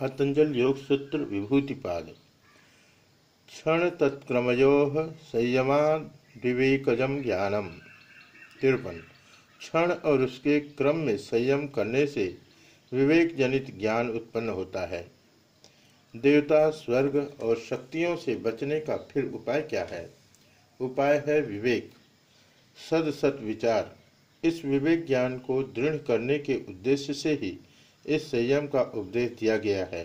पतंजल योग सूत्र विभूतिपाद क्षण तत्क्रमयो संयमा विवेकजम ज्ञानम। तिरपन, क्षण और उसके क्रम में संयम करने से विवेक जनित ज्ञान उत्पन्न होता है। देवता, स्वर्ग और शक्तियों से बचने का फिर उपाय क्या है? उपाय है विवेक। सद सत विचार। इस विवेक ज्ञान को दृढ़ करने के उद्देश्य से ही इस संयम का उपदेश दिया गया है।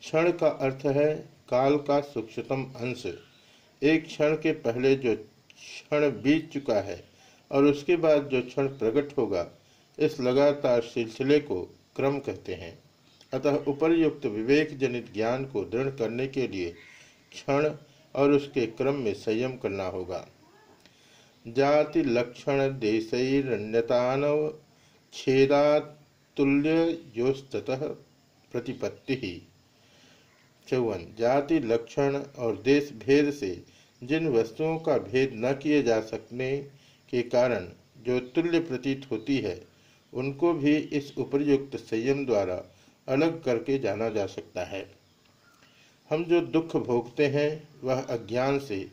क्षण का अर्थ है काल का सूक्ष्मतम अंश। एक क्षण के पहले जो क्षण बीत चुका है और उसके बाद जो क्षण प्रकट होगा, इस लगातार सिलसिले को क्रम कहते हैं। अतः उपरयुक्त विवेक जनित ज्ञान को दृढ़ करने के लिए क्षण और उसके क्रम में संयम करना होगा। जाति लक्षण देशरण्यतानव छेदात तुल्योस्तः प्रतिपत्ति। ही चौवन, जाति, लक्षण और देश भेद से जिन वस्तुओं का भेद न किए जा सकने के कारण जो तुल्य प्रतीत होती है, उनको भी इस उपरयुक्त संयम द्वारा अलग करके जाना जा सकता है। हम जो दुख भोगते हैं, वह अज्ञान से,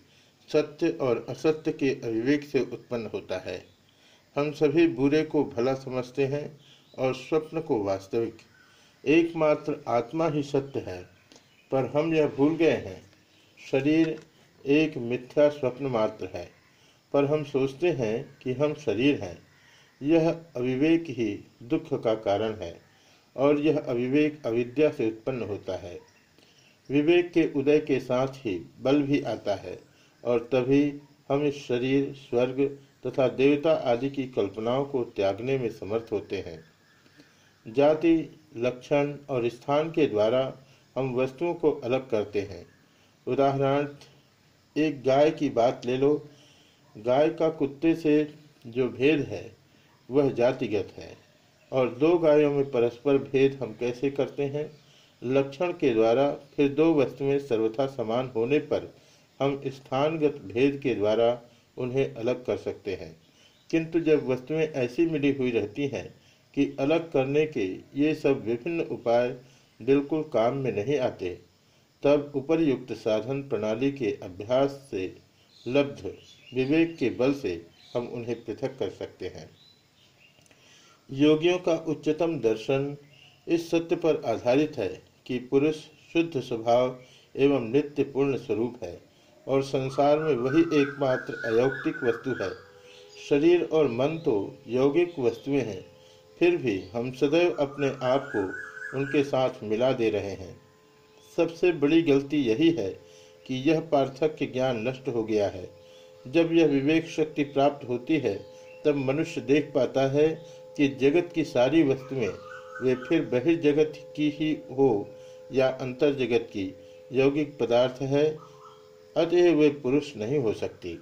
सत्य और असत्य के अविवेक से उत्पन्न होता है। हम सभी बुरे को भला समझते हैं और स्वप्न को वास्तविक। एकमात्र आत्मा ही सत्य है, पर हम यह भूल गए हैं। शरीर एक मिथ्या स्वप्न मात्र है, पर हम सोचते हैं कि हम शरीर हैं। यह अविवेक ही दुख का कारण है, और यह अविवेक अविद्या से उत्पन्न होता है। विवेक के उदय के साथ ही बल भी आता है, और तभी हम इस शरीर, स्वर्ग तथा देवता आदि की कल्पनाओं को त्यागने में समर्थ होते हैं। जाति, लक्षण और स्थान के द्वारा हम वस्तुओं को अलग करते हैं। उदाहरण एक गाय की बात ले लो। गाय का कुत्ते से जो भेद है, वह जातिगत है। और दो गायों में परस्पर भेद हम कैसे करते हैं? लक्षण के द्वारा फिर दो वस्तुएँ सर्वथा समान होने पर हम स्थानगत भेद के द्वारा उन्हें अलग कर सकते हैं। किंतु जब वस्तुएँ ऐसी मिली हुई रहती हैं कि अलग करने के ये सब विभिन्न उपाय बिल्कुल काम में नहीं आते। तब उपरयुक्त साधन प्रणाली के अभ्यास से लब्ध विवेक के बल से हम उन्हें पृथक कर सकते हैं। योगियों का उच्चतम दर्शन इस सत्य पर आधारित है कि पुरुष शुद्ध स्वभाव एवं नित्य पूर्ण स्वरूप है और संसार में वही एकमात्र अयौक्तिक वस्तु है। शरीर और मन तो यौगिक वस्तुएँ हैं। फिर भी हम सदैव अपने आप को उनके साथ मिला दे रहे हैं। सबसे बड़ी गलती यही है कि यह पार्थक्य ज्ञान नष्ट हो गया है। जब यह विवेक शक्ति प्राप्त होती है, तब मनुष्य देख पाता है कि जगत की सारी वस्तुएँ वे फिर बहिर्जगत की ही हो या अंतर जगत की। यौगिक पदार्थ है अतः वे पुरुष नहीं हो सकती।